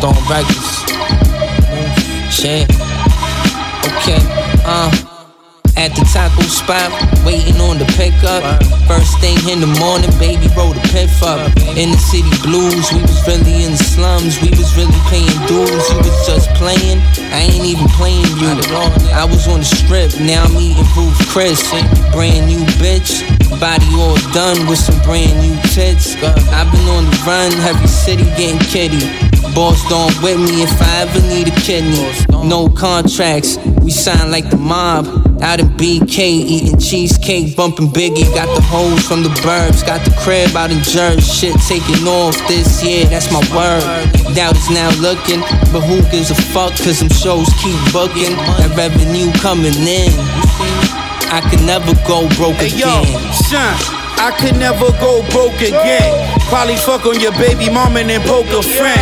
Stone Records. Shit. Okay, uh. At the taco spot, waiting on the pickup. First thing in the morning, baby roll the piff up. In the city blues, we was really in the slums. We was really paying dues. You was just playing. I ain't even playing you. I was on the strip, now I'm eating Ruth Chris. Brand new bitch, body all done with some brand new tits. I've been on the run, heavy city getting kitty. Boss don't with me if I ever need a kidney. No contracts, we sign like the mob. Out in BK, eating cheesecake, bumping Biggie. Got the hoes from the burbs, got the crib out in Jersey. Shit taking off this year, that's my word. Doubt is now looking, but who gives a fuck? Cause them shows keep booking. That revenue coming in. I could never go broke Hey yo, again. son, I could never go broke again. Probably fuck on your baby mama and then poke a friend.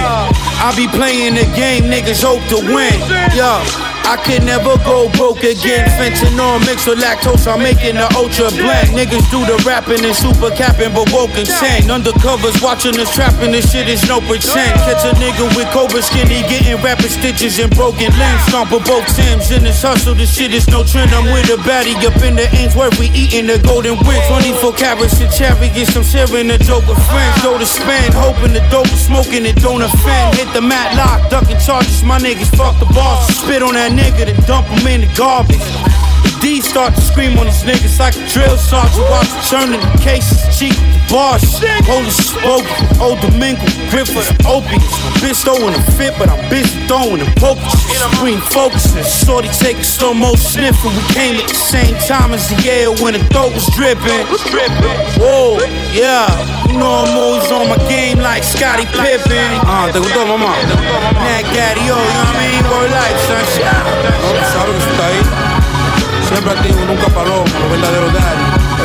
I be playing the game, niggas hope to win. Yo, I could never go broke again. Fentanyl mixed with lactose, I'm making the ultra blend. Niggas do the rapping and super capping, but woke and sang. Undercovers watching us trapping, this shit is no pretend. Catch a nigga with cobra skinny, getting rapid stitches and broken limbs. Stomp of both Tims in this hustle, this shit is no trend. I'm with a baddie up in the Ainsworth, we eating the golden wind. 24 carats and chariots, I'm sharing a joke with friends. Go to spend, hoping the dope is smoking, it don't offend. Hit the mat lock, ducking charges, my niggas fuck the boss. Spit on that nigga, then dump him in the garbage. The D start to scream on these niggas like a drill sergeant. Watch the churning the cases, cheek the bars. Holy smoke, old Domingo, Griffiths, opiates. My bitch throwing a fit, but I'm busy throwing the pokers. Screen focusing, shorty take a slow mo sniff, and we came at the same time as the Yale when the throat was dripping. Whoa, yeah, you know I'm always on my game like Scottie Pippen. Ah, te gustó, mamá. Nat Gaddy,